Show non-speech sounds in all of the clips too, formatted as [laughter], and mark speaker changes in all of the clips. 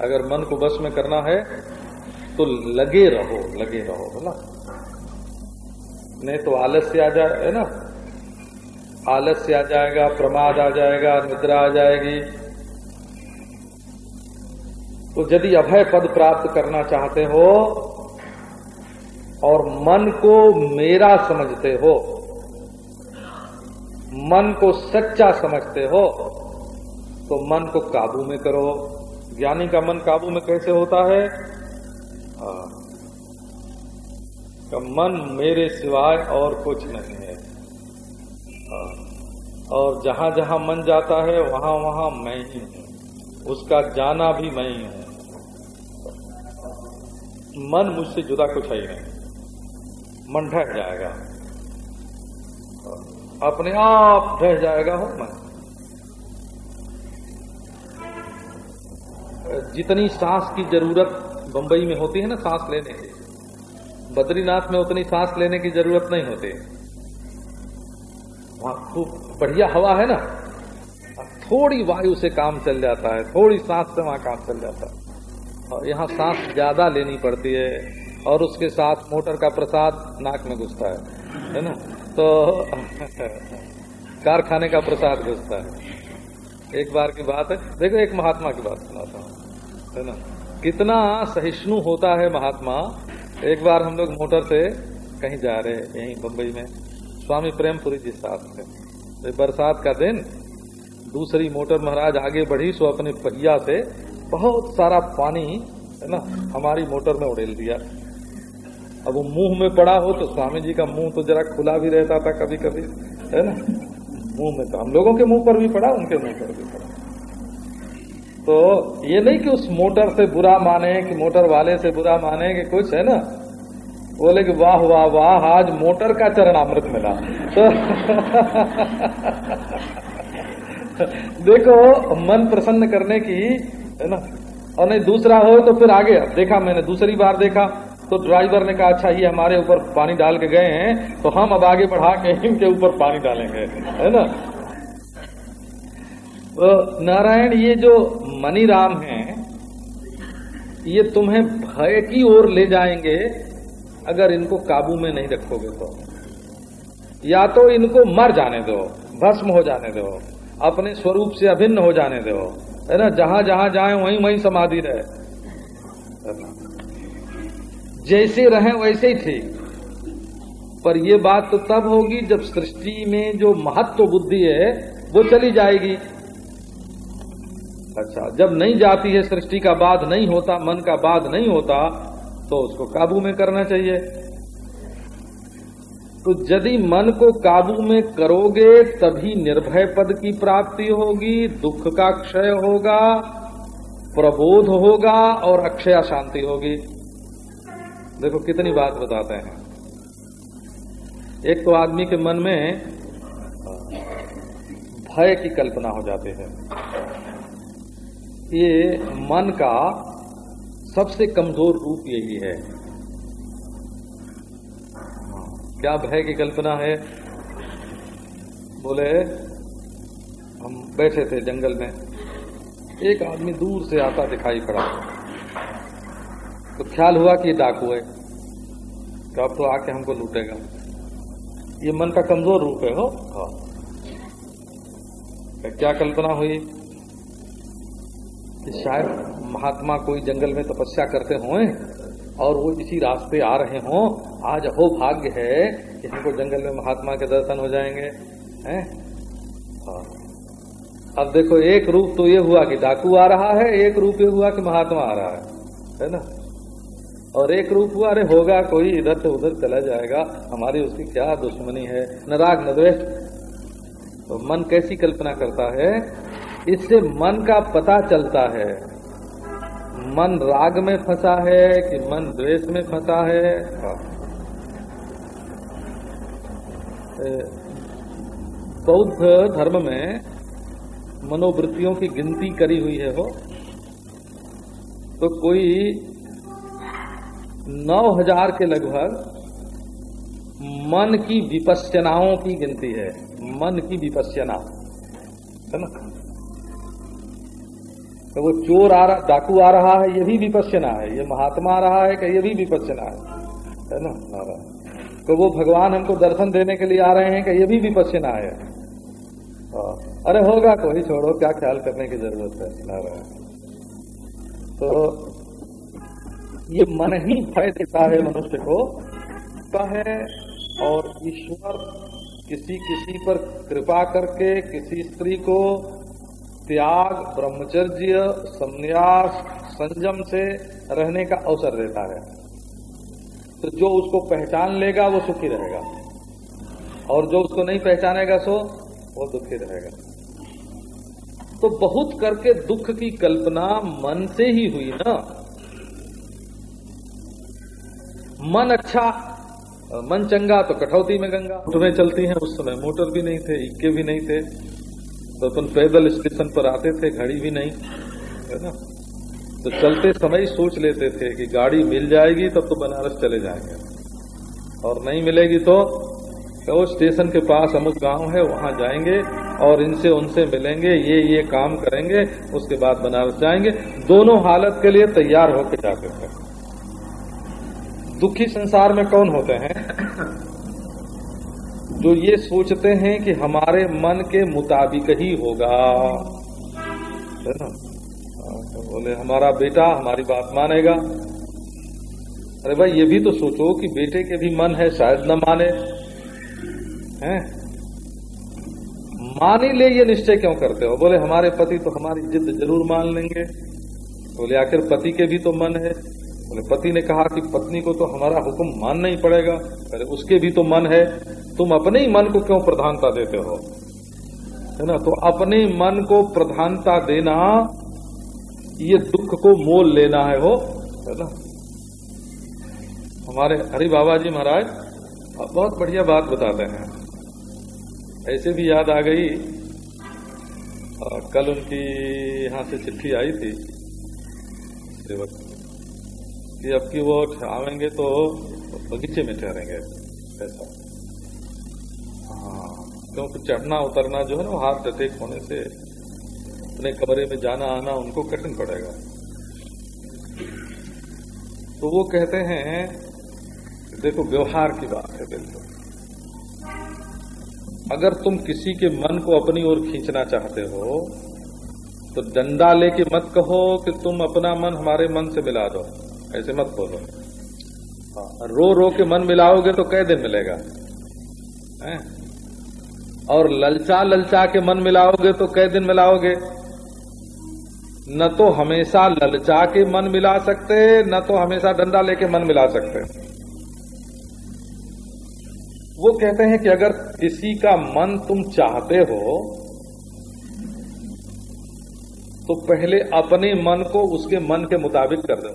Speaker 1: अगर मन को बस में करना है तो लगे रहो लगे रहो बोला नहीं तो आलस्य आ जाए है ना? आलस्य आ जाएगा, प्रमाद आ जाएगा, निद्रा आ जाएगी। तो यदि अभय पद प्राप्त करना चाहते हो, और मन को मेरा समझते हो, मन को सच्चा समझते हो तो मन को काबू में करो। ज्ञानी का मन काबू में कैसे होता है? का मन मेरे सिवाय और कुछ नहीं है। और जहाँ जहाँ मन जाता है, वहाँ वहाँ मैं ही हूँ। उसका जाना भी मैं ही हूँ। मन मुझसे जुदा कुछ है ही नहीं। मन ढह जाएगा। अपने आप ढह जाएगा हो मन जितनी सांस की ज़रूरत बंबई में होती है ना सांस लेने की, बद्रीनाथ में उतनी सांस लेने की ज़रूरत नहीं होती। वहाँ खूब बढ़िया हवा है ना थोड़ी वायु से काम चल जाता है, थोड़ी सांस से वहाँ काम चल जाता है। और यहाँ सांस ज़्यादा लेनी पड़ती है, और उसके साथ मोटर का प्रसाद नाक में घुसता है है ना? तो [laughs] कारखाने का प्रसाद घुसता है। एक बार की बात है। देखो, एक महात्मा की बात सुनाता हूँ, है ना? कितना सहिष्णु होता है महात्मा। एक बार हम लोग मोटर से कहीं जा रहे हैं, यहीं बम्बई में। स्वामी प्रेमपुरी जी साथ थे तो बरसात का दिन, दूसरी मोटर महाराज आगे बढ़ी, सो अपने पहिया से बहुत सारा पानी, है ना, हमारी मोटर में उड़ेल दिया। अब वो मुँह में पड़ा हो तो स्वामी जी का मुँह तो जरा खुला भी रहता था कभी कभी है ना? मुँह में तो हम लोगों के मुँह पर भी पड़ा, उनके मुँह पर भी पड़ा। तो ये नहीं कि उस मोटर से बुरा माने, कि मोटर वाले से बुरा माने, कि कुछ है ना? बोले कि वाह वाह वाह, आज मोटर का चरण अमृत मिला। तो [laughs] देखो, मन प्रसन्न करने की, है ना? और नहीं, दूसरा हो तो फिर आगे। देखा मैंने, दूसरी बार देखा। तो ड्राइवर ने कहा अच्छा ये हमारे ऊपर पानी डाल के गए हैं तो हम अब आगे बढ़ा के इनके ऊपर पानी डालेंगे। है ना? तो नारायण, ये जो मनी राम है, ये तुम्हें भय की ओर ले जाएँगे अगर इनको काबू में नहीं रखोगे तो। या तो इनको मर जाने दो, भस्म हो जाने दो, अपने स्वरूप से अभिन्न हो जाने दो। है ना? जहाँ जहाँ जाए, वहीं वहीं समाधि रहे। जैसे रहे वैसे ही ठीक। पर ये बात तो तब होगी जब सृष्टि में जो महत्व बुद्धि है, वो चली जाएगी। अच्छा जब नहीं जाती है, सृष्टि का बाध नहीं होता, मन का बाध नहीं होता तो उसको काबू में करना चाहिए। तो यदि मन को काबू में करोगे, तभी निर्भय पद की प्राप्ति होगी, दुख का क्षय होगा, प्रबोध होगा और अक्षय शांति होगी। देखो, कितनी बात बताते हैं। एक तो आदमी के मन में भय की कल्पना हो जाती है ये मन का सबसे कमज़ोर रूप यही है। क्या भय की कल्पना है? बोले, हम बैठे थे जंगल में। एक आदमी दूर से आता दिखाई पड़ा। तो ख्याल हुआ कि ये डाकू है तो अब तो आके हमको लूटेगा। ये मन का कमज़ोर रूप है, हो? हाँ। क्या कल्पना हुई कि शायद महात्मा कोई जंगल में तपस्या करते हों और वो इसी रास्ते आ रहे हों? आज हो भाग्य है कि हमको जंगल में महात्मा के दर्शन हो जाएँगे, हैं? हाँ। अब देखो, एक रूप तो ये हुआ कि डाकू आ रहा है, एक रूप ये हुआ कि महात्मा आ रहा है है ना? और एक रूप हुआ, अरे होगा कोई, इधर से उधर चला जाएगा। हमारी उसकी क्या दुश्मनी है? न राग न द्वेष तो मन कैसी कल्पना करता है? इससे मन का पता चलता है। मन राग में फंसा है कि मन द्वेष में फंसा है? बौद्ध धर्म में मनोवृत्तियों की गिनती करी हुई है हो तो कोई नौ हज़ार के लगभग मन की विपस्यनाओं की गिनती है। मन की विपस्यना है ना? तो वो चोर आ रहा, डाकू आ रहा है, ये भी विपस्यना है। ये महात्मा आ रहा है कि ये भी विपस्यना है। है ना? तो वो भगवान हमको दर्शन देने के लिए आ रहे हैं कि ये भी विपस्यना है। हाँ। अरे होगा, कोई छोड़ो, क्या ख्याल करने की ज़रूरत है? नारायण। तो ये मन ही भय देता है मनुष्य को है और ईश्वर किसी किसी पर कृपा करके किसी स्त्री को त्याग, ब्रह्मचर्य, संन्यास, संयम से रहने का अवसर देता है। तो जो उसको पहचान लेगा, वो सुखी रहेगा। और जो उसको नहीं पहचानेगा, सो वो दुखी रहेगा। तो बहुत करके दुख की कल्पना मन से ही हुई ना। मन अच्छा मन चंगा तो कठौती में गंगा। मोटरें चलती हैं, उस समय मोटर भी नहीं थे, इक्के भी नहीं थे। तो अपन पैदल स्टेशन पर आते थे, घड़ी भी नहीं, है ना? तो चलते समय सोच लेते थे कि गाड़ी मिल जाएगी तब तो बनारस चले जाएँगे। और नहीं मिलेगी तो तो स्टेशन के पास अमुक गाँव है, वहाँ जाएँगे और इनसे उनसे मिलेंगे, ये ये काम करेंगे, उसके बाद बनारस जाएँगे। दोनों हालत के लिए तैयार होकर जाते थे। दुखी संसार में कौन होते हैं? जो ये सोचते हैं कि हमारे मन के मुताबिक ही होगा। है ना? तो बोले, हमारा बेटा हमारी बात मानेगा। अरे भाई, ये भी तो सोचो कि बेटे के भी मन है, शायद न माने। हैं? मान ही ले ये निश्चय क्यों करते हो? बोले, हमारे पति तो हमारी जिद ज़रूर मान लेंगे। बोले, आखिर पति के भी तो मन है। बोले पति ने कहा कि पत्नी को तो हमारा हुक्म मानना ही पड़ेगा। अरे उसके भी तो मन है। तुम अपने ही मन को क्यों प्रधानता देते हो? है ना? तो अपने मन को प्रधानता देना, ये दुख को मोल लेना है हो है ना? हमारे हरि बाबा जी महाराज बहुत बढ़िया बात बताते हैं। ऐसे भी याद आ गई कल उनकी यहाँ से चिट्ठी आई थी। कि अब की वो आवेंगे तो बगीचे में ठहरेंगे, ऐसा। हाँ क्योंकि चढ़ना, उतरना जो है ना हार्ट अटैक होने से, अपने कमरे में जाना, आना, उनको कठिन पड़ेगा। तो वो कहते हैं, देखो, व्यवहार की बात है बिल्कुल। अगर तुम किसी के मन को अपनी ओर खींचना चाहते हो तो डंडा लेके मत कहो कि तुम अपना मन हमारे मन से मिला दो। ऐसे मत बोलो। हाँ, रो रो के मन मिलाओगे तो कै दिन मिलेगा। है? और ललचा ललचा के मन मिलाओगे तो कै दिन मिलाओगे। न तो हमेशा ललचा के मन मिला सकते न तो हमेशा डंडा लेके मन मिला सकते। वो कहते हैं कि अगर किसी का मन तुम चाहते हो तो पहले अपने मन को उसके मन के मुताबिक कर दो।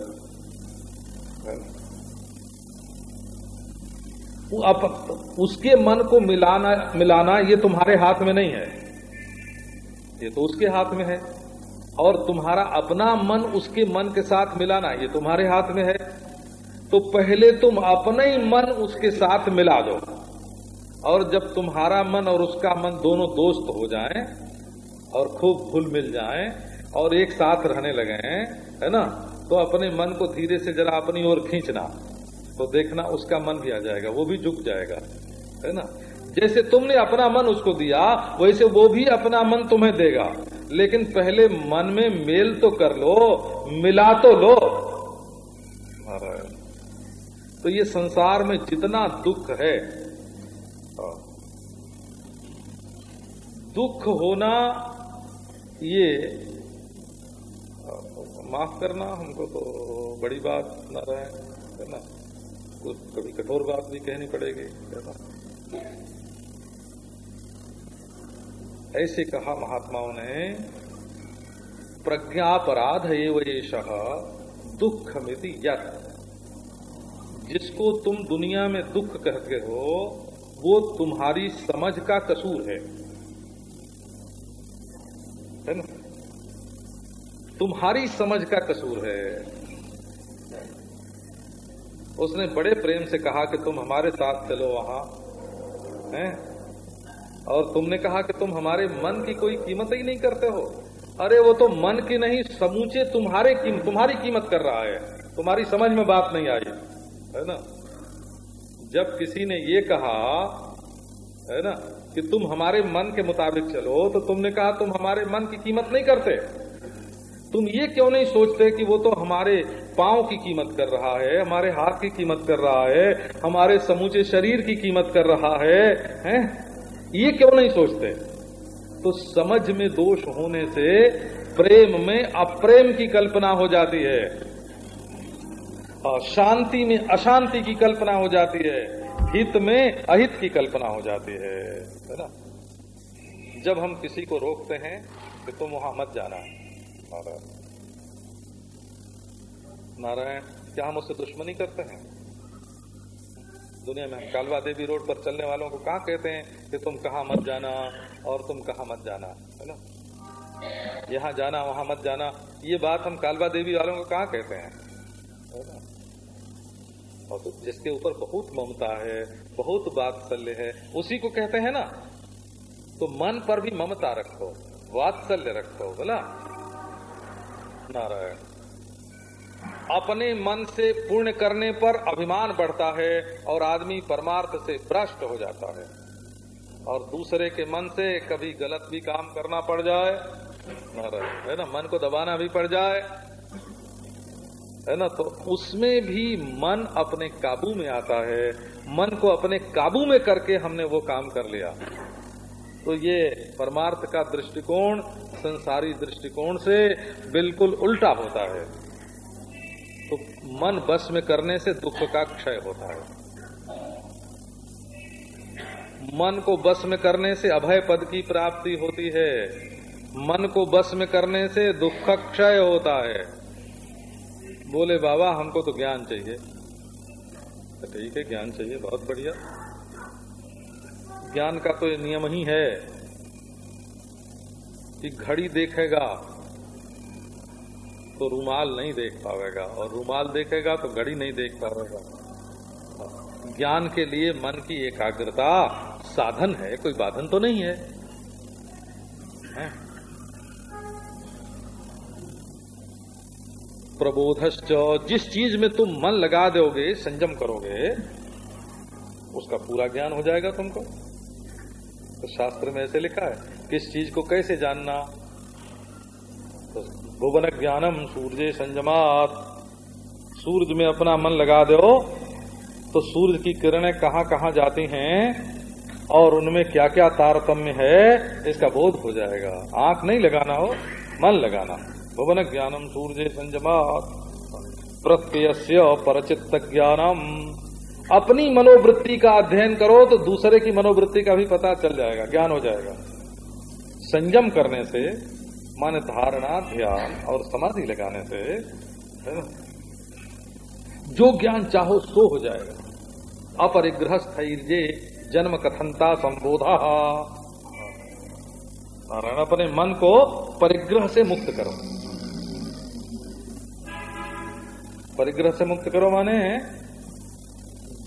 Speaker 1: उसके मन को मिलाना मिलाना ये तुम्हारे हाथ में नहीं है। ये तो उसके हाथ में है। और तुम्हारा अपना मन उसके मन के साथ मिलाना ये तुम्हारे हाथ में है। तो पहले तुम अपने ही मन उसके साथ मिला दो। और जब तुम्हारा मन और उसका मन दोनों दोस्त हो जाएँ और खूब घुल मिल जाएँ और एक साथ रहने लगे हैं, है ना? तो अपने मन को धीरे से जरा अपनी ओर खींचना। तो देखना उसका मन भी आ जाएगा, वो भी झुक जाएगा, है ना? जैसे तुमने अपना मन उसको दिया, वैसे वो भी अपना मन तुम्हें देगा। लेकिन पहले मन में मेल तो कर लो, मिला तो लो। तो ये संसार में जितना दुख है दुख होना ये माफ़ करना हमको तो बड़ी बात न रहे है ना? कुछ कभी कठोर बात भी कहनी पड़ेगी। ऐसे कहा महात्माओं ने प्रज्ञापराध एवं दुख मिति यत। जिसको तुम दुनिया में दुख कहते हो, वो तुम्हारी समझ का कसूर है। है ना? तुम्हारी समझ का कसूर है। उसने बड़े प्रेम से कहा कि तुम हमारे साथ चलो वहाँ हैं? और तुमने कहा कि तुम हमारे मन की कोई कीमत ही नहीं करते हो। अरे वो तो मन की नहीं समूचे तुम्हारे कीम, तुम्हारी कीमत कर रहा है। तुम्हारी समझ में बात नहीं आई है ना? जब किसी ने ये कहा है ना कि तुम हमारे मन के मुताबिक चलो तो तुमने कहा तुम हमारे मन की कीमत नहीं करते। तुम ये क्यों नहीं सोचते कि वो तो हमारे पाँव की कीमत कर रहा है, हमारे हाथ की कीमत कर रहा है, हमारे समूचे शरीर की कीमत कर रहा है, हैं? ये क्यों नहीं सोचते? तो समझ में दोष होने से प्रेम में अप्रेम की कल्पना हो जाती है। और शांति में अशांति की कल्पना हो जाती है। हित में अहित की कल्पना हो जाती है। है ना? जब हम किसी को रोकते हैं कि तुम वहाँ मत जाना। नारायण नारायण, क्या हम उससे दुश्मनी करते हैं? दुनिया में हम कालवा देवी रोड पर चलने वालों को कहा कहते हैं कि तुम कहा मत जाना और तुम कहा मत जाना, है ना? यहाँ जाना, वहाँ मत जाना, ये बात हम कालवा देवी वालों को कहा कहते हैं? है ना? और तो जिसके ऊपर बहुत ममता है, बहुत वात्सल्य है, उसी को कहते हैं ना? तो मन पर भी ममता रखो, वात्सल्य रखो बोला नारायण। अपने मन से पूर्ण करने पर अभिमान बढ़ता है और आदमी परमार्थ से भ्रष्ट हो जाता है। और दूसरे के मन से कभी गलत भी काम करना पड़ जाए है ना, मन को दबाना भी पड़ जाए, है ना तो उसमें भी मन अपने काबू में आता है। मन को अपने काबू में करके हमने वो काम कर लिया। तो ये परमार्थ का दृष्टिकोण, संसारी दृष्टिकोण से बिल्कुल उल्टा होता है। तो मन बस में करने से दुख का क्षय होता है। मन को बस में करने से अभय पद की प्राप्ति होती है। मन को बस में करने से दुख का क्षय होता है। बोले, बाबा, हमको तो ज्ञान चाहिए। तो ठीक है, ज्ञान चाहिए, बहुत बढ़िया। ज्ञान का तो नियम ही है कि घड़ी देखेगा। तो रूमाल नहीं देख पाएगा और रूमाल देखेगा तो घड़ी नहीं देख पाएगा ज्ञान के लिए मन की एकाग्रता साधन है कोई बाधन तो नहीं है, है? प्रबोधश्च जिस चीज़ में तुम मन लगा दोगे संयम करोगे उसका पूरा ज्ञान हो जाएगा तुमको। तो शास्त्र में ऐसे लिखा है किस चीज़ को कैसे जानना भुवन ज्ञानम सूर्य संजमात। सूरज में अपना मन लगा दो। तो सूरज की किरणें कहाँ कहाँ जाती हैं और उनमें क्या क्या तारतम्य है, इसका बोध हो जाएगा। आँख नहीं लगाना हो, मन लगाना। भुवन ज्ञानम सूर्य संयमात प्रत्यय परचित्त ज्ञानम। अपनी मनोवृत्ति का अध्ययन करो तो दूसरे की मनोवृत्ति का भी पता चल जाएगा, ज्ञान हो जाएगा। संयम करने से मन धारणा ध्यान और समाधि लगाने से, है ना? जो ज्ञान चाहो सो हो जाएगा। अपरिग्रह स्थर्य जन्म कथनता संबोधा। नारायण अपने मन को परिग्रह से मुक्त करो। परिग्रह से मुक्त करो माने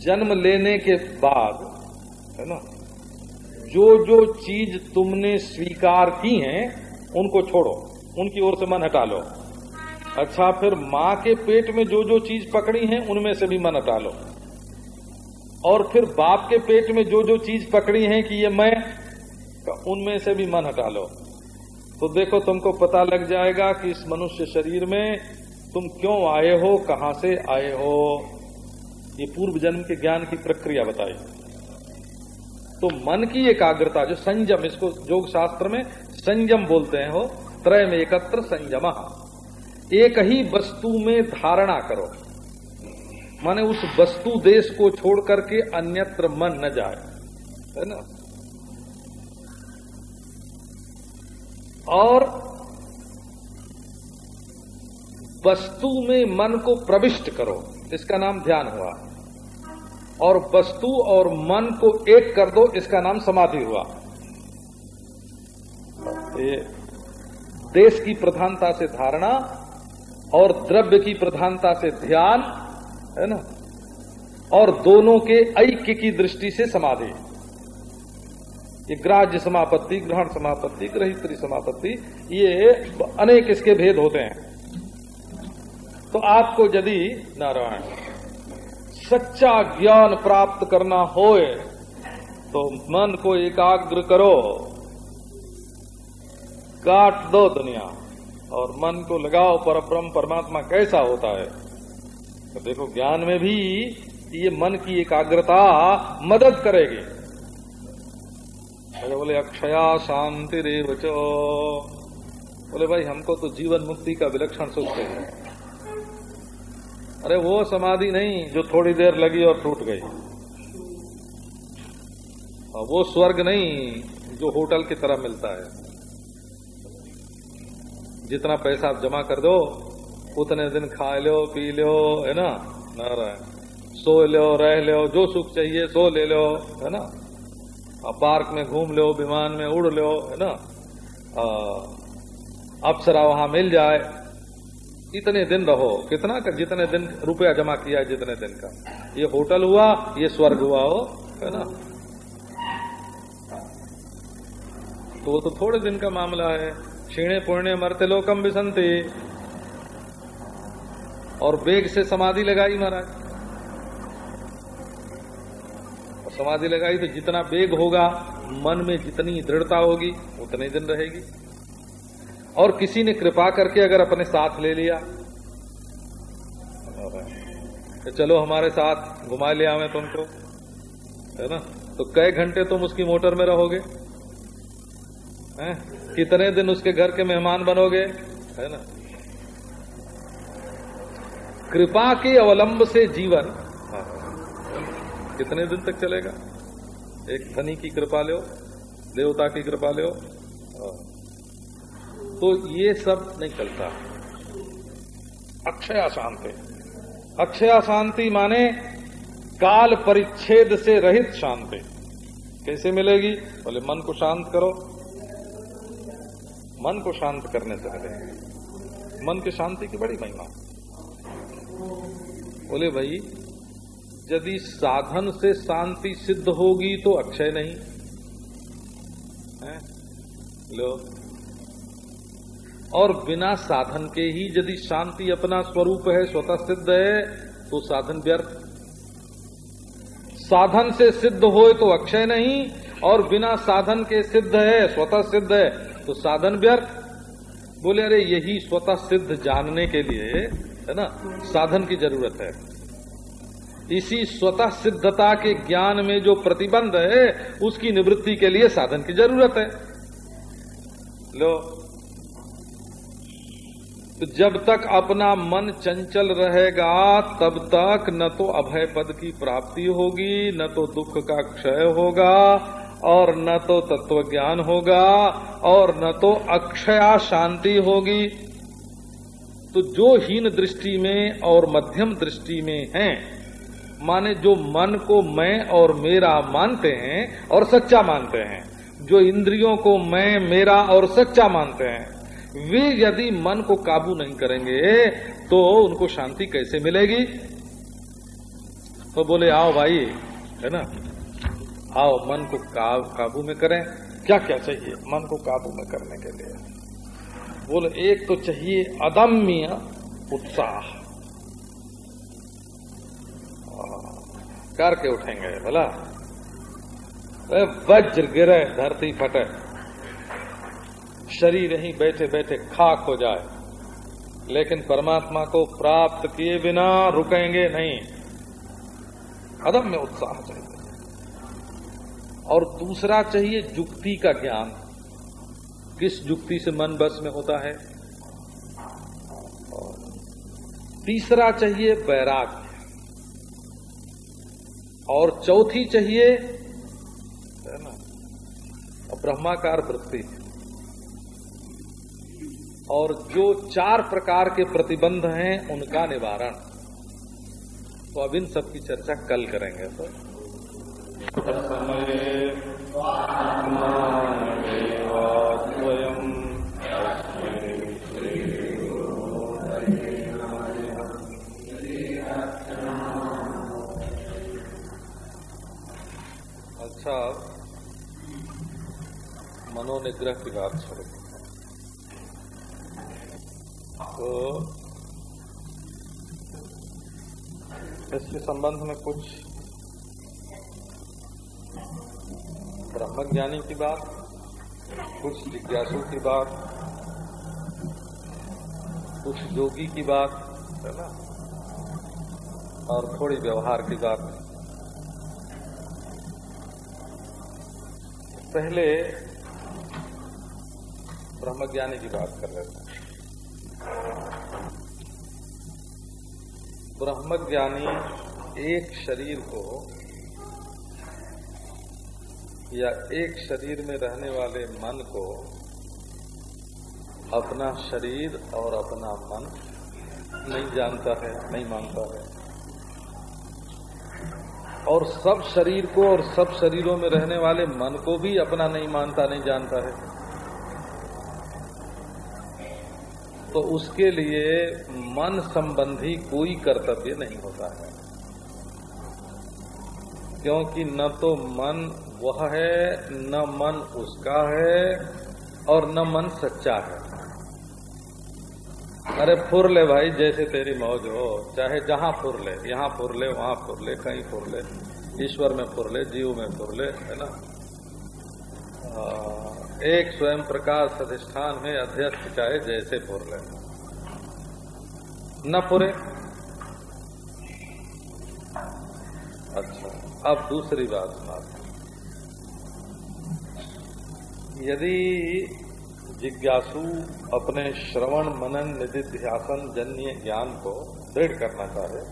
Speaker 1: जन्म लेने के बाद, है ना? जो जो चीज़ तुमने स्वीकार की हैं उनको छोड़ो, उनकी ओर से मन हटा लो। अच्छा फिर माँ के पेट में जो जो चीज़ पकड़ी है, उनमें से भी मन हटा लो। और फिर बाप के पेट में जो जो चीज़ पकड़ी है कि ये मैं तो उनमें से भी मन हटा लो। तो देखो, तुमको पता लग जाएगा कि इस मनुष्य शरीर में तुम क्यों आए हो, कहाँ से आए हो? ये पूर्व जन्म के ज्ञान की प्रक्रिया बताई। तो मन की एकाग्रता, जो संयम, इसको योग शास्त्र में संयम बोलते हैं हो त्रय में एकत्र संयम। एक ही वस्तु में धारणा करो। माने उस वस्तु देश को छोड़ करके अन्यत्र मन न जाए। है ना? और वस्तु में मन को प्रविष्ट करो। इसका नाम ध्यान हुआ। और वस्तु और मन को एक कर दो, इसका नाम समाधि हुआ। ये देश की प्रधानता से धारणा और द्रव्य की प्रधानता से ध्यान, है ना? और दोनों के ऐक्य की दृष्टि से समाधि। ये ग्राह्य समापत्ति, ग्रहण समापत्ति ग्रहित्री समापत्ति, ये अनेक इसके भेद होते हैं। तो आपको यदि, नारायण सच्चा ज्ञान प्राप्त करना होए तो मन को एकाग्र करो। काट दो दुनिया, और मन को लगाओ पर ब्रह्म परमात्मा कैसा होता है। तो देखो, ज्ञान में भी ये मन की एकाग्रता मदद करेगी। अरे बोले, अक्षया शांति रे बचो बोले, भाई, हमको तो जीवन मुक्ति का विलक्षण सोचते हैं। अरे वो समाधि नहीं, जो थोड़ी देर लगी और टूट गई। और वो स्वर्ग नहीं, जो होटल की तरह मिलता है। जितना पैसा आप जमा कर दो, उतने दिन खा लो, पी लो, है ना? नारायण। सो लो, रह लो, जो सुख चाहिए, सो ले लो, है ना? पार्क में घूम लो, विमान में उड़ लो, है ना? अप्सरा वहाँ मिल जाए इतने दिन रहो, कितना का जितने दिन रुपया जमा किया है, जितने दिन का। ये होटल हुआ, ये स्वर्ग हुआ, हो, है ना? तो वो तो थोड़े दिन का मामला है। क्षीणे पुण्य मरते लोकम बिसंते और बेग से समाधि लगाई महाराज। और समाधि लगाई तो जितना बेग होगा, मन में जितनी दृढ़ता होगी, उतने दिन रहेगी। और किसी ने कृपा करके अगर अपने साथ ले लिया। तो चलो हमारे साथ घुमा लिया मैं तुमको, है ना? तो कई घंटे तुम उसकी मोटर में रहोगे, हैं? कितने दिन उसके घर के मेहमान बनोगे, है ना? कृपा के अवलंब से जीवन कितने दिन तक चलेगा? एक धनी की कृपा लो, देवता की कृपा लो तो ये सब नहीं चलता। अक्षय शांति। अक्षय शांति माने काल परिच्छेद से रहित शांति। कैसे मिलेगी? बोले, मन को शांत करो। मन को शांत करने से मिलेगी मन की शांति की बड़ी महिमा। बोले, भाई, यदि साधन से शांति सिद्ध होगी तो अक्षय नहीं। है? लो और बिना साधन के ही यदि शांति अपना स्वरूप है, स्वतः सिद्ध है तो साधन व्यर्थ। साधन से सिद्ध हो तो अक्षय नहीं, और बिना साधन के सिद्ध है, स्वतः सिद्ध है तो साधन व्यर्थ। बोले, अरे, यही स्वतः सिद्ध जानने के लिए, है ना, साधन की ज़रूरत है। इसी स्वतः सिद्धता के ज्ञान में जो प्रतिबंध है, उसकी निवृत्ति के लिए साधन की ज़रूरत है। लो तो जब तक अपना मन चंचल रहेगा, तब तक न तो अभय पद की प्राप्ति होगी, न तो दुख का क्षय होगा, और न तो तत्व ज्ञान होगा, और न तो अक्षया शांति होगी। तो जो हीन दृष्टि में और मध्यम दृष्टि में हैं, माने जो मन को मैं और मेरा मानते हैं और सच्चा मानते हैं, जो इंद्रियों को मैं, मेरा और सच्चा मानते हैं वे यदि मन को काबू नहीं करेंगे तो उनको शांति कैसे मिलेगी? तो बोले, आओ भाई, है ना? आओ, मन को काबू में करें। क्या क्या चाहिए? मन को काबू में करने के लिए। बोले, एक तो चाहिए अदम्य उत्साह। करके उठेंगे बोला वज्र गिरे, धरती फटे। शरीर ही बैठे बैठे खाक हो जाए। लेकिन परमात्मा को प्राप्त किए बिना रुकेंगे नहीं। अदम्य उत्साह चाहिए। और दूसरा चाहिए जुक्ति का ज्ञान। किस जुक्ति से मन बस में होता है? और तीसरा चाहिए वैराग्य। और चौथी चाहिए ब्रह्माकार वृत्ति। और जो चार प्रकार के प्रतिबंध हैं, उनका निवारण। तो अब इन सब की चर्चा कल करेंगे तो। स्वयं अच्छा मनोनिग्रह की बात छोड़ तो इसके संबंध में कुछ ब्रह्मज्ञानी की बात, कुछ जिज्ञासु की बात, कुछ योगी की बात, है ना? और थोड़ी व्यवहार की बात। पहले ब्रह्मज्ञानी की बात कर रहे थे। ब्रह्मज्ञानी एक शरीर को या एक शरीर में रहने वाले मन को अपना शरीर और अपना मन नहीं जानता है, नहीं मानता है। और सब शरीर को और सब शरीरों में रहने वाले मन को भी अपना नहीं मानता, नहीं जानता है। तो उसके लिए मन संबंधी कोई कर्तव्य नहीं होता है। क्योंकि न तो मन वह है, न मन उसका है, और न मन सच्चा है। अरे फुर ले भाई, जैसे तेरी मौज हो, चाहे जहाँ फुर ले, यहाँ फुर ले, वहाँ फुर ले, कहीं फुर ले, ईश्वर में फुर ले, जीव में फुर ले, है ना? एक स्वयं प्रकाश अधिष्ठान में अध्यक्ष चाहे जैसे फुर ले। न फुरे अच्छा अब दूसरी बात सुनाते यदि जिज्ञासु अपने श्रवण मनन निधिध्यासन जन्य ज्ञान को दृढ़ करना चाहे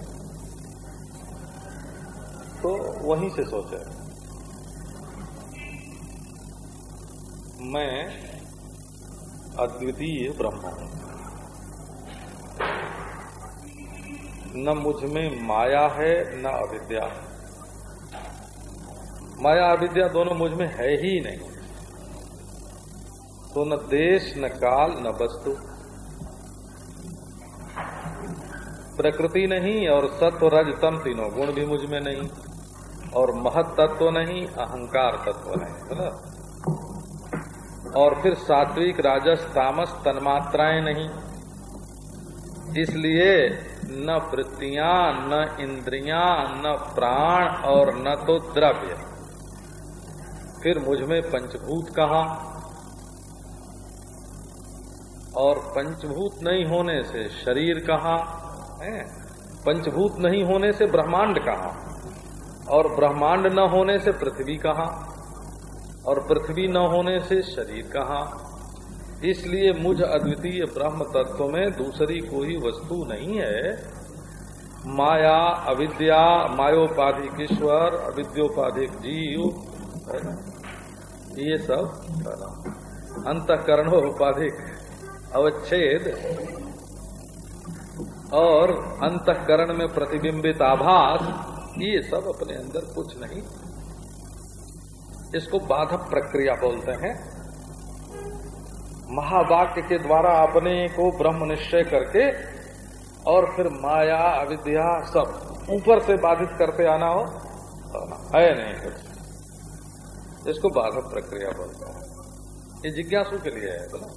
Speaker 1: तो वहीं से सोचे। मैं अद्वितीय ब्रह्म हूँ। न मुझमें माया है, न अविद्या माया, अविद्या दोनों मुझमें है ही नहीं। तो न देश, न काल, न वस्तु। प्रकृति नहीं और सत्व, रज, तम तीनों गुण भी मुझमें नहीं। और महत तत्व नहीं, अहंकार तत्व नहीं बोला और फिर सात्विक, राजस, तामस, तन्मात्राएँ नहीं। इसलिए न वृत्तियाँ, न इंद्रियाँ, न प्राण और न तो द्रव्य। फिर मुझमें पंचभूत कहा? और पंचभूत नहीं होने से शरीर कहा? है? पंचभूत नहीं होने से ब्रह्मांड कहा? और ब्रह्मांड न होने से पृथ्वी कहा? और पृथ्वी न होने से शरीर कहा? इसलिए मुझ अद्वितीय ब्रह्म तत्व में दूसरी कोई वस्तु नहीं है। माया, अविद्या, मायोपाधिक ईश्वर, अविद्योपाधिक जीव ये सब अंतकरणोपाधिक अवच्छेद। और अंतकरण में प्रतिबिंबित आभास, ये सब अपने अंदर कुछ नहीं। इसको बाधक प्रक्रिया बोलते हैं। महावाक्य के द्वारा अपने को ब्रह्म निश्चय करके और फिर माया, अविद्या सब ऊपर से बाधित करते आना हो है नहीं कुछ इसको बाधक प्रक्रिया बोलते हैं। ये जिज्ञासु के लिए है बोला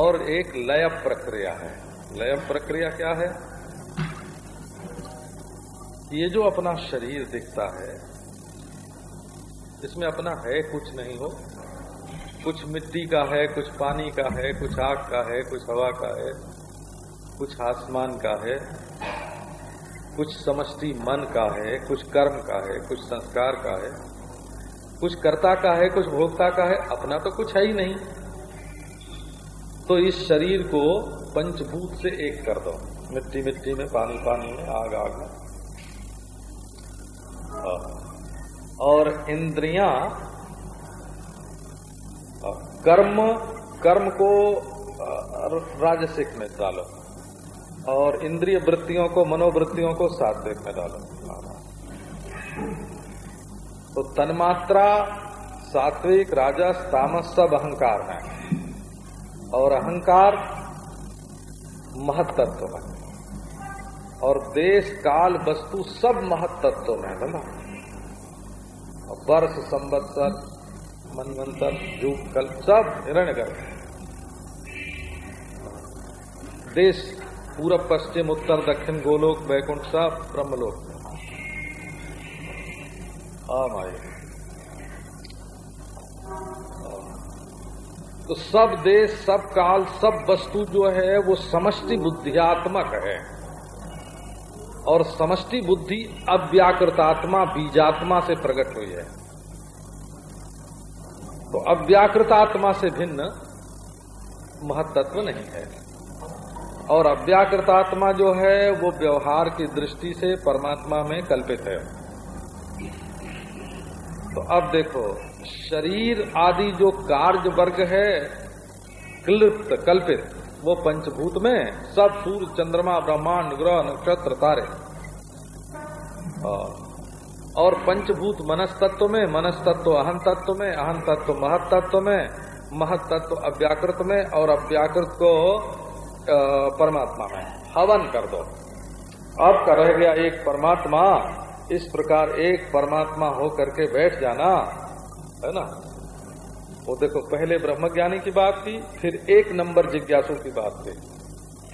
Speaker 1: और एक लय प्रक्रिया है। लय प्रक्रिया क्या है? ये जो अपना शरीर दिखता है इसमें अपना है कुछ नहीं हो कुछ मिट्टी का है कुछ पानी का है कुछ आग का है कुछ हवा का है कुछ आसमान का है कुछ समष्टि मन का है कुछ कर्म का है कुछ संस्कार का है कुछ कर्ता का है कुछ भोक्ता का है अपना तो कुछ है ही नहीं तो इस शरीर को पंचभूत से एक कर दो मिट्टी मिट्टी में पानी पानी में आग आग में और इंद्रियाँ हाँ, कर्म कर्म को राजसिक में डालो और इंद्रिय वृत्तियों को मनोवृत्तियों को सात्विक में डालो। तो तन्मात्रा सात्विक राजस तामस सब अहंकार है। और अहंकार महत्त्व में और देश काल वस्तु सब महत्त्व में है। वर्ष संवत्सर, मनवंतर युग कल सब हिरण्य गर्भ देश पूरब, पश्चिम, उत्तर, दक्षिण, गोलोक, वैकुंठ सब ब्रह्मलोक। आम आए। तो सब देश, सब काल, सब वस्तु जो है, वो समष्टि बुद्धियात्मक है। और समष्टि बुद्धि अव्याकृतात्मा बीजात्मा से प्रकट हुई है। तो अव्याकृतात्मा से भिन्न महत्त्व नहीं है। और अव्याकृतात्मा जो है, वो व्यवहार की दृष्टि से परमात्मा में कल्पित है। तो अब देखो, शरीर आदि जो कार्य वर्ग है, क्लिप्त, कल्पित। वो पंचभूत में सब सूर्य, चंद्रमा, ब्रह्मांड, ग्रह, नक्षत्र, तारे। और पंचभूत मनस तत्व में मनस तत्व अहम तत्व में अहम तत्व महत तत्व में महत तत्व अव्याकृत में और अव्याकृत को परमात्मा में। हवन कर दो। अब रह गया एक परमात्मा। इस प्रकार एक परमात्मा हो करके बैठ जाना, है ना? वो देखो, पहले ब्रह्मज्ञानी की बात थी, फिर एक नंबर जिज्ञासु की बात थी,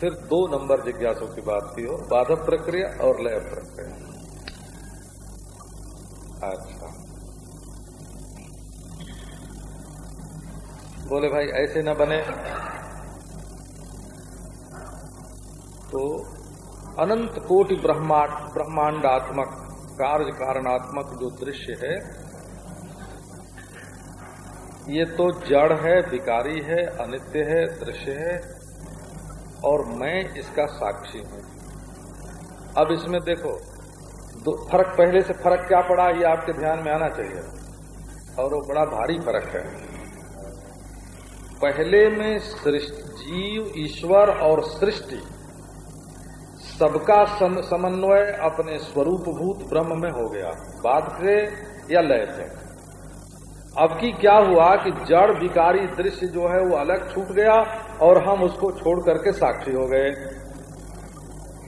Speaker 1: फिर दो नंबर जिज्ञासु की बात थी हो बाधक प्रक्रिया और लय प्रक्रिया। अच्छा। बोले, भाई, ऐसे न बने। तो अनंत कोटि ब्रह्मांड ब्रह्मांडात्मक, कार्य कारणात्मक जो दृश्य है ये तो जड़ है, विकारी है, अनित्य है, दृश्य है, और मैं इसका साक्षी हूँ। अब इसमें देखो फ़र्क पहले से फ़र्क क्या पड़ा, ये आपके ध्यान में आना चाहिए। और वो बड़ा भारी फ़र्क है। पहले में जीव, ईश्वर और सृष्टि सबका समन्वय अपने स्वरूपभूत ब्रह्म में हो गया। बाद से या लय से। अब की क्या हुआ कि जड़ विकारी दृश्य जो है वो अलग छूट गया और हम उसको छोड़ करके साक्षी हो गए।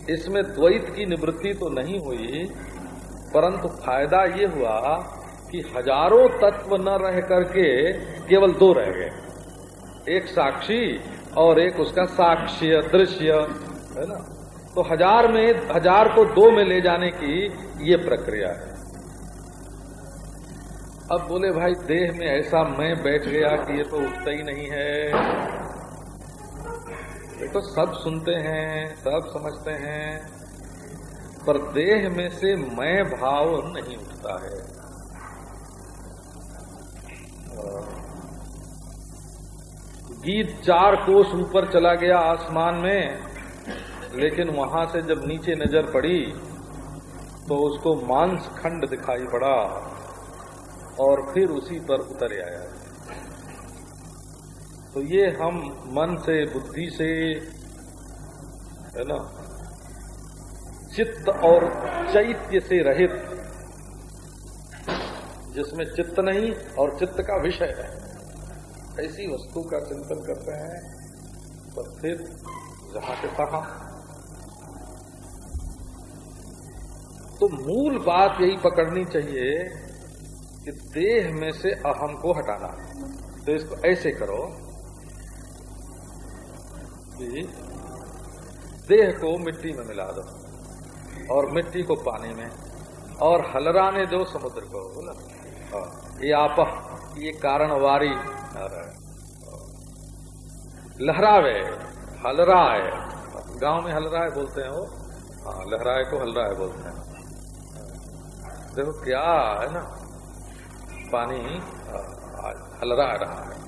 Speaker 1: इसमें द्वैत की निवृत्ति तो नहीं हुई, परंतु फ़ायदा ये हुआ कि हज़ारों तत्व न रह करके केवल दो रह गए। एक साक्षी और एक उसका साक्ष्य दृश्य, है ना? तो हज़ार में, हज़ार को दो में ले जाने की ये प्रक्रिया है। अब बोले, भाई, देह में ऐसा मैं बैठ गया कि ये तो उठता ही नहीं है। ये तो सब सुनते हैं, सब समझते हैं, पर देह में से मैं भाव नहीं उठता है। गीत चार कोस ऊपर चला गया आसमान में, लेकिन वहाँ से जब नीचे नज़र पड़ी तो उसको मांस खंड दिखाई पड़ा। और फिर उसी पर उतर आया। तो ये हम मन से, बुद्धि से, है ना, चित्त और चैत्य से रहित, जिसमें चित्त नहीं और चित्त का विषय है। ऐसी वस्तु का चिंतन करते हैं, पर फिर जहाँ से कहा तो मूल बात यही पकड़नी चाहिए कि देह में से अहम को हटाना। तो इसको ऐसे करो कि देह को मिट्टी में मिला दो और मिट्टी को पानी में और हलराने दो समुद्र को। बोला हाँ, ये आप ये कारणवारी लहरावे हलराए। गाँव में हलराए बोलते हैं वो। हाँ लहराए को हलराए बोलते हैं। देखो क्या है ना। पानी, हलरा रहा है।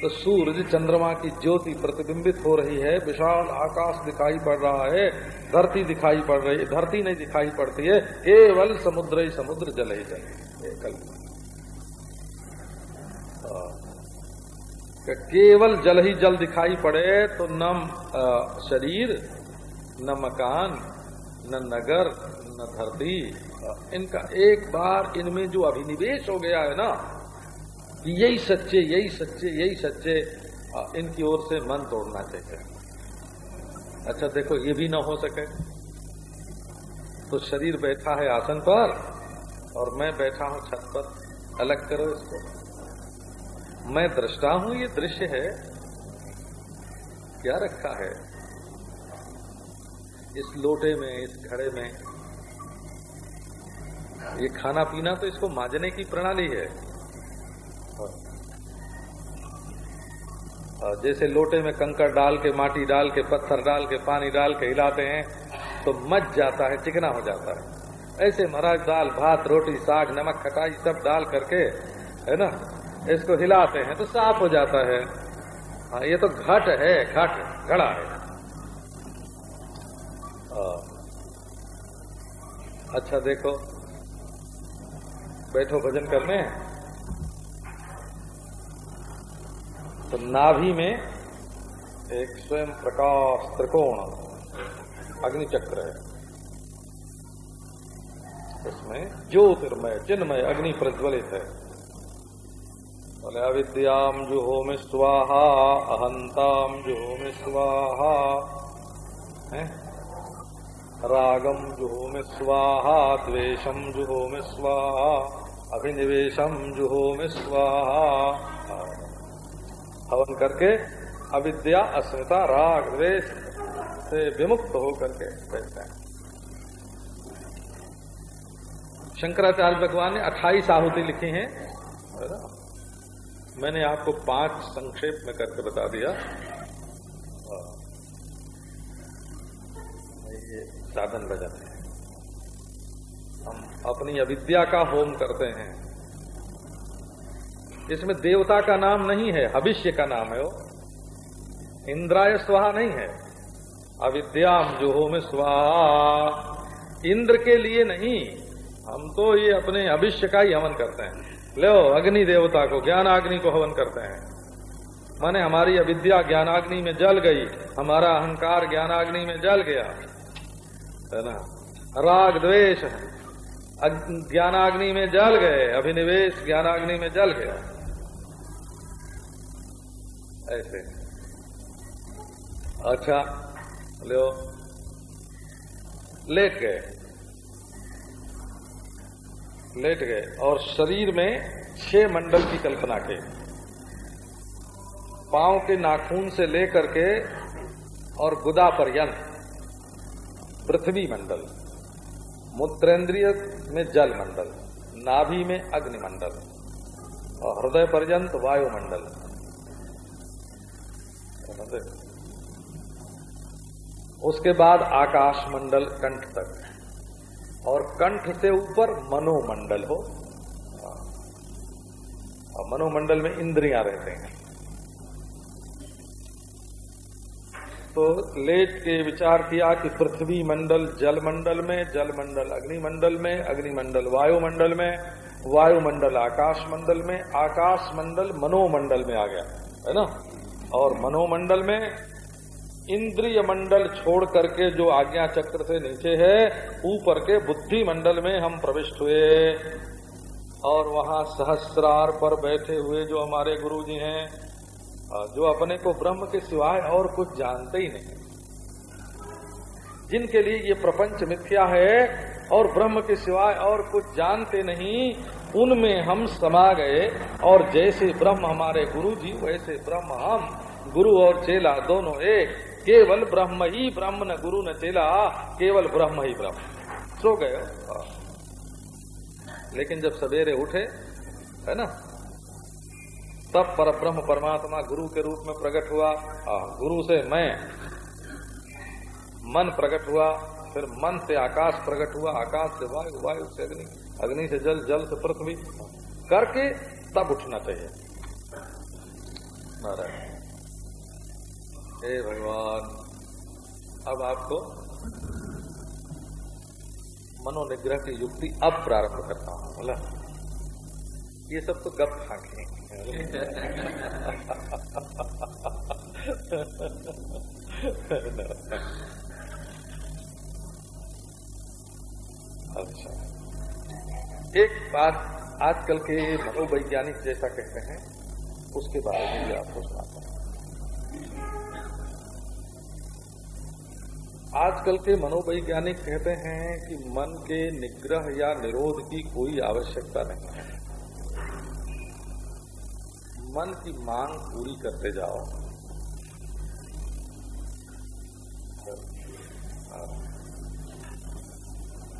Speaker 1: तो सूरज चंद्रमा की ज्योति प्रतिबिंबित हो रही है, विशाल आकाश दिखाई पड़ रहा है, धरती दिखाई पड़ रही है धरती नहीं दिखाई पड़ती है, केवल समुद्र ही समुद्र जल ही जल कल केवल जल ही जल दिखाई पड़े तो न शरीर, न मकान, न नगर, न धरती इनका एक बार इनमें जो अभिनिवेश हो गया है ना, कि यही सच्चे यही सच्चे यही सच्चे इनकी ओर से मन तोड़ना चाहिए। अच्छा देखो, ये भी ना हो सके। तो शरीर बैठा है आसन पर, और मैं बैठा हूँ छत पर। अलग करो इसको। मैं दृष्टा हूँ, ये दृश्य है। क्या रखा है? इस लोटे में, इस घड़े में ये खाना पीना तो इसको माजने की प्रणाली है। जैसे लोटे में कंकड़ डाल के, माटी डाल के, पत्थर डाल के, पानी डाल के हिलाते हैं तो मच जाता है, चिकना हो जाता है। ऐसे महाराज दाल, भात, रोटी, साग, नमक, खटाई सब डाल करके, है ना, इसको हिलाते हैं तो साफ़ हो जाता है। हाँ ये तो घट है, घट, घड़ा है। अच्छा देखो बैठो, भजन करने। तो नाभि में एक स्वयं प्रकाश त्रिकोण अग्नि चक्र है। उसमें ज्योतिर्मय, चिन्मय अग्नि प्रज्वलित है। बोले अविद्याम जुहोमि स्वाहा अहंताम जुहोमि स्वाहा। है? रागम जुहोमि स्वाहा द्वेषम जुहोमि स्वाहा अभिनिवेशम जुहोमि स्वाहा। हवन करके अविद्या, अस्मिता, राग, द्वेष से विमुक्त होकर के बैठते हैं। शंकराचार्य भगवान ने अट्ठाईस आहुति लिखी हैं। मैंने आपको पाँच संक्षेप में करके बता दिया। साधन भजन है। हम अपनी अविद्या का होम करते हैं। इसमें देवता का नाम नहीं है भविष्य का नाम है वो। इंद्राय स्वाहा नहीं है। अविद्याम जो होम स्वाहा। इंद्र के लिए नहीं, हम तो ये अपने भविष्य का ही हवन करते हैं। लो, अग्नि देवता को, ज्ञानाग्नि को हवन करते हैं। माने हमारी अविद्या ज्ञानाग्नि में जल गई, हमारा अहंकार ज्ञानाग्नि में जल गया। है ना? राग द्वेष है। ज्ञानाग्नि में जल गए, अभिनिवेश ज्ञानाग्नि में जल गया। ऐसे। अच्छा लो। लेट गए। लेट गए। और शरीर में छह मंडल की कल्पना के। पाँव के नाखून से लेकर के और गुदा पर्यंत पृथ्वी मंडल, मूत्रेंद्रिय में जल मंडल, नाभि में अग्नि मंडल और हृदय पर्यंत वायुमंडल। उसके बाद आकाश मंडल कंठ तक और कंठ से ऊपर मनोमंडल हो। और मनोमंडल में इंद्रियाँ रहते हैं। तो लेट के विचार किया कि पृथ्वी मंडल जल मंडल में जल मंडल अग्निमंडल में, अग्निमंडल वायुमंडल में, वायुमंडल आकाश मंडल में आकाश मंडल मनोमंडल में आ गया, है ना? और मनोमंडल में इंद्रिय मंडल छोड़ करके जो आज्ञा चक्र से नीचे है, ऊपर के बुद्धि मंडल में हम प्रविष्ट हुए। और वहाँ सहस्रार पर बैठे हुए जो हमारे गुरु जी हैं जो अपने को ब्रह्म के सिवाय और कुछ जानते ही नहीं। जिनके लिए ये प्रपंच मिथ्या है और ब्रह्म के सिवाय और कुछ जानते नहीं, उनमें हम समा गए और जैसे ब्रह्म हमारे गुरु जी वैसे ब्रह्म हम, गुरु और चेला दोनों एक। केवल ब्रह्म ही ब्रह्म, न गुरु न चेला, केवल ब्रह्म ही ब्रह्म। सो गए। लेकिन जब सवेरे उठे, है ना तब पर ब्रह्म परमात्मा गुरु के रूप में प्रकट हुआ गुरु से मैं मन प्रकट हुआ, फिर मन से आकाश प्रकट हुआ, आकाश से वायु वायु से अग्नि अग्नि से जल जल से पृथ्वी, करके तब उठना चाहिए। हे भगवान, अब आपको मनोनिग्रह की युक्ति अब प्रारंभ करता हूँ बोला ये सब तो गप फांके अच्छा। एक बात आजकल के मनोवैज्ञानिक जैसा कहते हैं, उसके बारे में भी आपको सुनाता हूँ। आजकल के मनोवैज्ञानिक कहते हैं कि मन के निग्रह या निरोध की कोई आवश्यकता नहीं है। मन की मांग पूरी करते जाओ।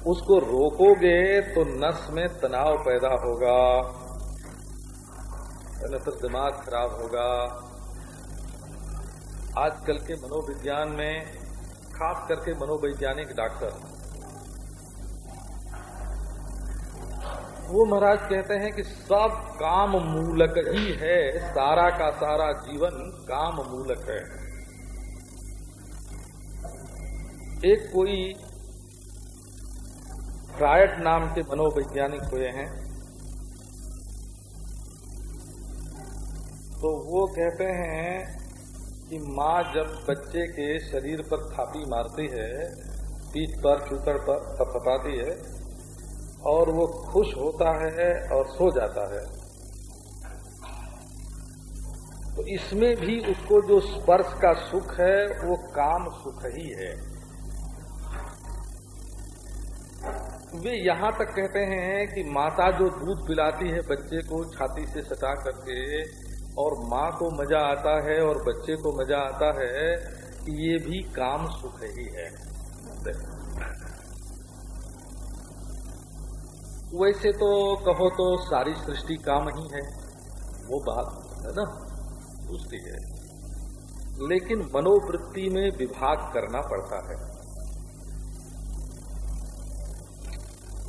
Speaker 1: उसको रोकोगे तो नस में तनाव पैदा होगा फिर तो दिमाग खराब होगा। आजकल के मनोविज्ञान में, खास करके मनोवैज्ञानिक डॉक्टर वो महाराज कहते हैं कि सब काम मूलक ही है, सारा का सारा जीवन काम मूलक है। एक कोई फ्रायड नाम के मनोवैज्ञानिक हुए हैं तो वो कहते हैं कि माँ जब बच्चे के शरीर पर थापी मारती है, पीठ पर चूकड़ पर, थपथपाती है और वो खुश होता है और सो जाता है। तो इसमें भी उसको जो स्पर्श का सुख है, वो काम सुख ही है। वे यहाँ तक कहते हैं कि माता जो दूध पिलाती है बच्चे को छाती से सटा करके, और माँ को मज़ा आता है और बच्चे को मज़ा आता है, ये भी काम सुख ही है। वैसे तो कहो तो सारी सृष्टि काम ही है। वो बात है ना? दूसरी है। लेकिन मनोवृत्ति में विभाग करना पड़ता है।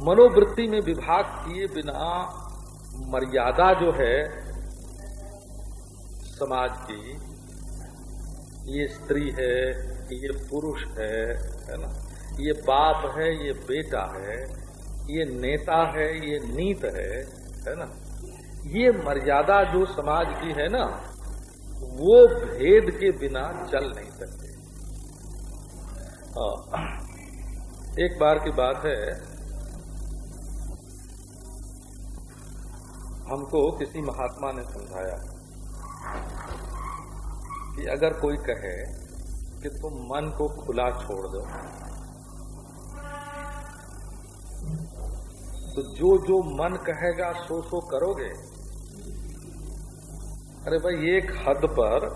Speaker 1: मनोवृत्ति में विभाग किए बिना मर्यादा जो है समाज की, ये स्त्री है, ये पुरुष है है ना? ये बाप है, ये बेटा है ये नेता है, ये नीत है है ना ये मर्यादा जो समाज की है ना, वो भेद के बिना चल नहीं सकते हाँ। एक बार की बात है, हमको किसी महात्मा ने समझाया कि अगर कोई कहे कि तुम मन को खुला छोड़ दो तो जो जो मन कहेगा, सो सो करोगे। अरे भाई, एक हद पर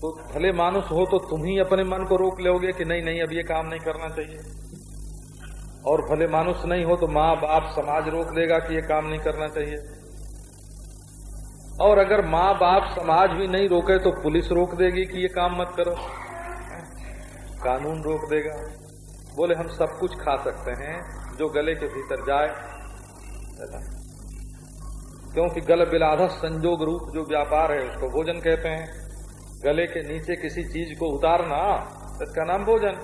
Speaker 1: तो भले मानुस हो तो तुम ही अपने मन को रोक लोगे कि नहीं नहीं, अब ये काम नहीं करना चाहिए। और भले मानुस नहीं हो तो माँ बाप समाज रोक देगा कि ये काम नहीं करना चाहिए। और अगर माँ बाप समाज भी नहीं रोके तो पुलिस रोक देगी कि ये काम मत करो। कानून रोक देगा। बोले, हम सब कुछ खा सकते हैं। जो गले के भीतर जाए क्योंकि गल बिलाध संजोग रूप जो व्यापार है, उसको भोजन कहते हैं। गले के नीचे किसी चीज़ को उतारना इसका नाम भोजन।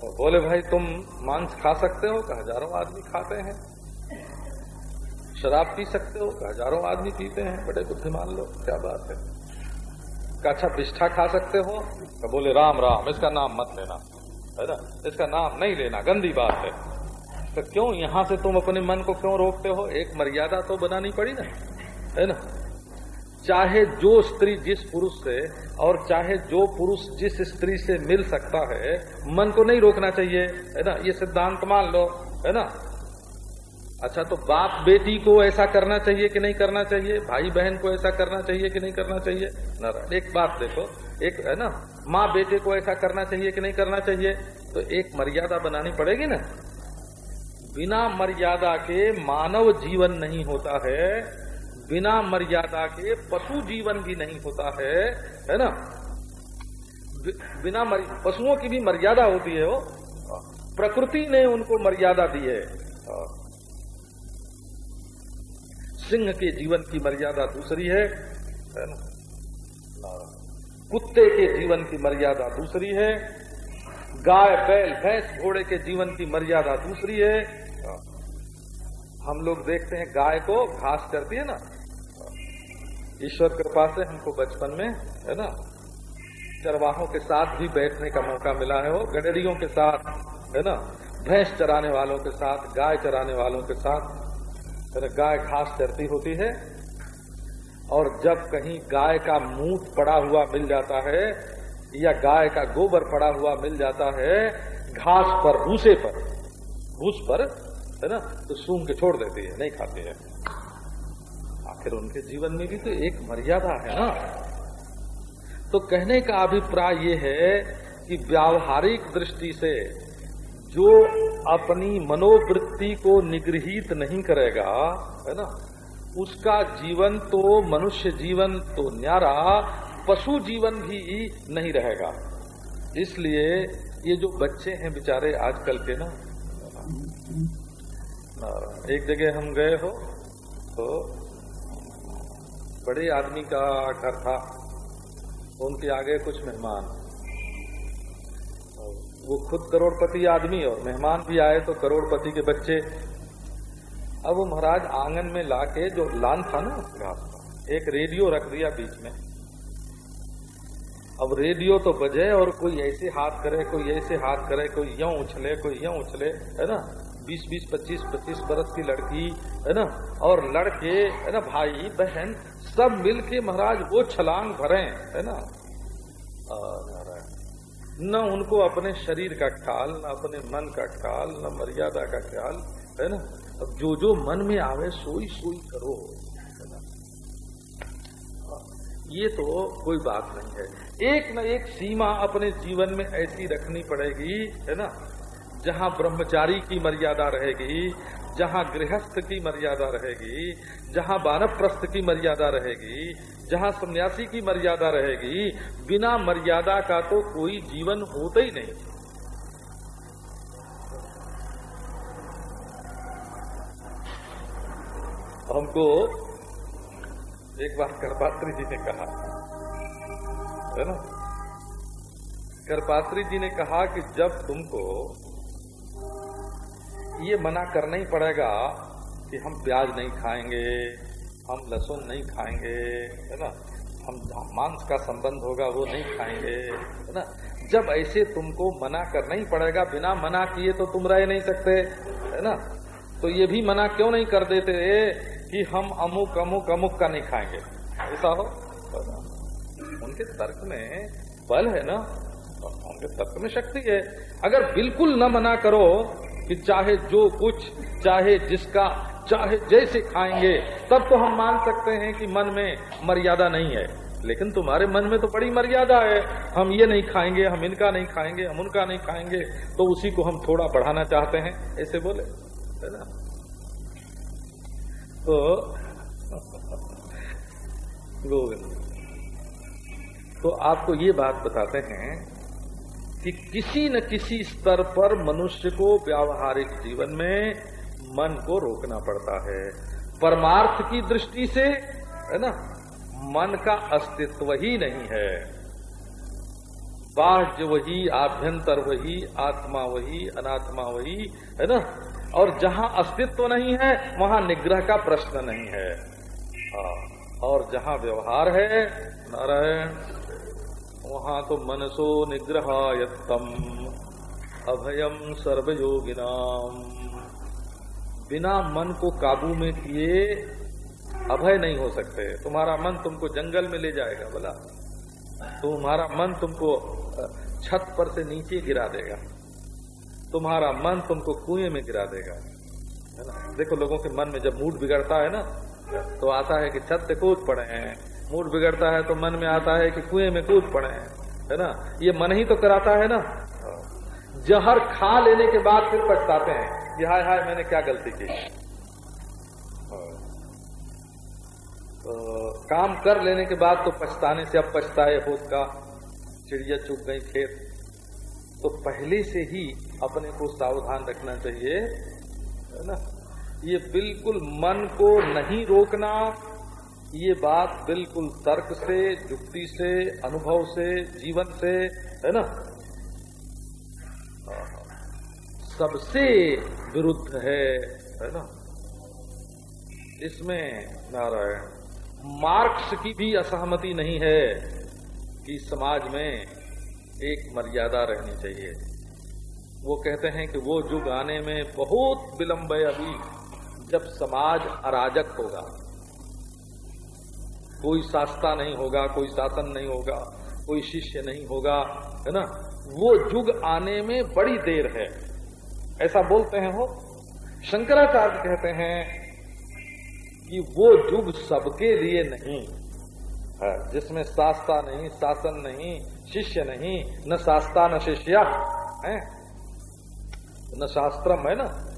Speaker 1: और बोले, भाई, तुम मांस खा सकते हो तो हज़ारों आदमी खाते हैं। शराब पी सकते हो तो हज़ारों आदमी पीते हैं। बड़े बुद्धिमान लोग, क्या बात है? अच्छा बिष्ठा खा सकते हो? तो बोले, राम राम, इसका नाम मत लेना। है ना? इसका नाम नहीं लेना, गंदी बात है। तो क्यों यहाँ से तुम अपने मन को क्यों रोकते हो? एक मर्यादा तो बनानी पड़ी ना, है ना? चाहे जो स्त्री जिस पुरुष से और चाहे जो पुरुष जिस स्त्री से मिल सकता है, मन को नहीं रोकना चाहिए, है ना? ये सिद्धांत मान लो, है ना? अच्छा तो बाप बेटी को ऐसा करना चाहिए कि नहीं करना चाहिए? भाई बहन को ऐसा करना चाहिए कि नहीं करना चाहिए? नारायण, एक बात देखो, एक, है ना? माँ बेटे को ऐसा करना चाहिए कि नहीं करना चाहिए? तो एक मर्यादा बनानी पड़ेगी ना। बिना मर्यादा के मानव जीवन नहीं होता है। बिना मर्यादा के पशु जीवन भी नहीं होता है है ना? बिना पशुओं की भी मर्यादा होती है वो। प्रकृति ने उनको मर्यादा दी है। सिंह के जीवन की मर्यादा दूसरी है है ना? कुत्ते के जीवन की मर्यादा दूसरी है। गाय, बैल, भैंस, घोड़े के जीवन की मर्यादा दूसरी है। हम लोग देखते हैं गाय को घास करती है ना। ईश्वर कृपा से हमको बचपन में, है ना, चरवाहों के साथ भी बैठने का मौका मिला है वो, गडरियों के साथ, है ना, भैंस चराने वालों के साथ, गाय चराने वालों के साथ गाय घास चरती होती है। और जब कहीं गाय का मूत पड़ा हुआ मिल जाता है या गाय का गोबर पड़ा हुआ मिल जाता है, घास पर, भूसे पर, भूस पर, है ना तो सूंघ के छोड़ देती है, नहीं खाती है। आखिर उनके जीवन में भी तो एक मर्यादा है ना। तो कहने का अभिप्राय ये है कि व्यावहारिक दृष्टि से जो अपनी मनोवृत्ति को निगृहित नहीं करेगा, है ना उसका जीवन तो मनुष्य जीवन तो न्यारा, पशु जीवन भी नहीं रहेगा। इसलिए ये जो बच्चे हैं बेचारे आजकल के ना एक जगह हम गए हो तो बड़े आदमी का घर था, उनके आगे कुछ मेहमान। वो खुद करोड़पति आदमी और मेहमान भी आए तो करोड़पति के बच्चे अब वो महाराज आँगन में लाके जो लान था ना घास का एक रेडियो रख दिया बीच में। अब रेडियो तो बजे और कोई ऐसे हाथ करे, कोई ऐसे हाथ करे, कोई यो उछले, कोई यो उछले, है ना? बीस बीस, पच्चीस पच्चीस बरस की लड़की, है ना? और लड़के, है ना, भाई, बहन, सब मिल के महाराज वो छलांग भरे, है ना? न उनको अपने शरीर का ख्याल, न अपने मन का ख्याल, न मर्यादा का ख्याल, है ना? अब जो जो मन में आवे सोई सोई करो। ये तो कोई बात नहीं है। एक न एक सीमा अपने जीवन में ऐसी रखनी पड़ेगी, है ना? जहाँ ब्रह्मचारी की मर्यादा रहेगी, जहाँ गृहस्थ की मर्यादा रहेगी, जहाँ बानप्रस्थ की मर्यादा रहेगी, जहाँ सन्यासी की मर्यादा रहेगी, बिना मर्यादा का तो कोई जीवन होता ही नहीं। हमको एक बार करपात्री जी ने कहा, है ना? करपात्री जी ने कहा कि जब तुमको ये मना करना ही पड़ेगा कि हम प्याज नहीं खाएँगे, हम लहसुन नहीं खाएँगे, है ना? हम मांस का संबंध होगा, वो नहीं खाएँगे, है ना? जब ऐसे तुमको मना करना ही पड़ेगा, बिना मना किए तो तुम रह नहीं सकते, है ना? तो ये भी मना क्यों नहीं कर देते? कि हम अमुक अमुक अमुक का नहीं खाएँगे। ऐसा हो? उनके तर्क में बल है ना? उनके तर्क में शक्ति है। अगर बिल्कुल न मना करो कि चाहे जो कुछ, चाहे जिसका, चाहे जैसे खाएँगे, तब तो हम मान सकते हैं कि मन में मर्यादा नहीं है। लेकिन तुम्हारे मन में तो बड़ी मर्यादा है। हम ये नहीं खाएँगे, हम इनका नहीं खाएँगे, हम उनका नहीं खाएँगे तो उसी को हम थोड़ा बढ़ाना चाहते हैं। ऐसे बोले, है ना? तो गोविंद तो आपको ये बात बताते हैं कि किसी न किसी स्तर पर मनुष्य को व्यावहारिक जीवन में मन को रोकना पड़ता है। परमार्थ की दृष्टि से, है ना, मन का अस्तित्व ही नहीं है। बाह्य वही, आभ्यंतर वही, आत्मा वही, अनात्मा वही, है ना और जहाँ अस्तित्व नहीं है वहाँ निग्रह का प्रश्न नहीं है। हाँ, और जहाँ व्यवहार है नारायण वहाँ तो मनसो निग्रहायत्तम अभयम सर्वयोगिनाम बिना मन को काबू में किए अभय नहीं हो सकते। तुम्हारा मन तुमको जंगल में ले जाएगा बोला तुम्हारा मन तुमको छत पर से नीचे गिरा देगा। तुम्हारा मन तुमको कुएँ में गिरा देगा। है ना? देखो, लोगों के मन में जब मूड बिगड़ता है ना तो आता है कि छत से कूद पड़े हैं। मूड बिगड़ता है तो मन में आता है कि कुएँ में कूद पड़े हैं। है ना? ये मन ही तो कराता है ना। जहर खा लेने के बाद फिर पछताते हैं कि हाय हाय, मैंने क्या गलती की? तो काम कर लेने के बाद तो पछताने से अब पछताए हो का। चिड़िया चुप गई खेत। तो पहले से ही अपने को सावधान रखना चाहिए, है ना? ये बिल्कुल मन को नहीं रोकना, ये बात बिल्कुल तर्क से, युक्ति से, अनुभव से, जीवन से, है ना? सबसे विरुद्ध है है ना? इसमें नारायण, मार्क्स की भी असहमति नहीं है कि समाज में एक मर्यादा रहनी चाहिए। वो कहते हैं कि वो युग आने में बहुत विलंब है अभी, जब समाज अराजक होगा। कोई शास्ता नहीं होगा, कोई शासन नहीं होगा, कोई शिष्य नहीं होगा, है ना? वो युग आने में बड़ी देर है। ऐसा बोलते हैं हो शंकराचार्य कहते हैं कि वो युग सबके लिए नहीं है, जिसमें शास्ता नहीं, शासन नहीं शिष्य नहीं न शास्त्रा न शिष्य है? न शास्त्रम है ना?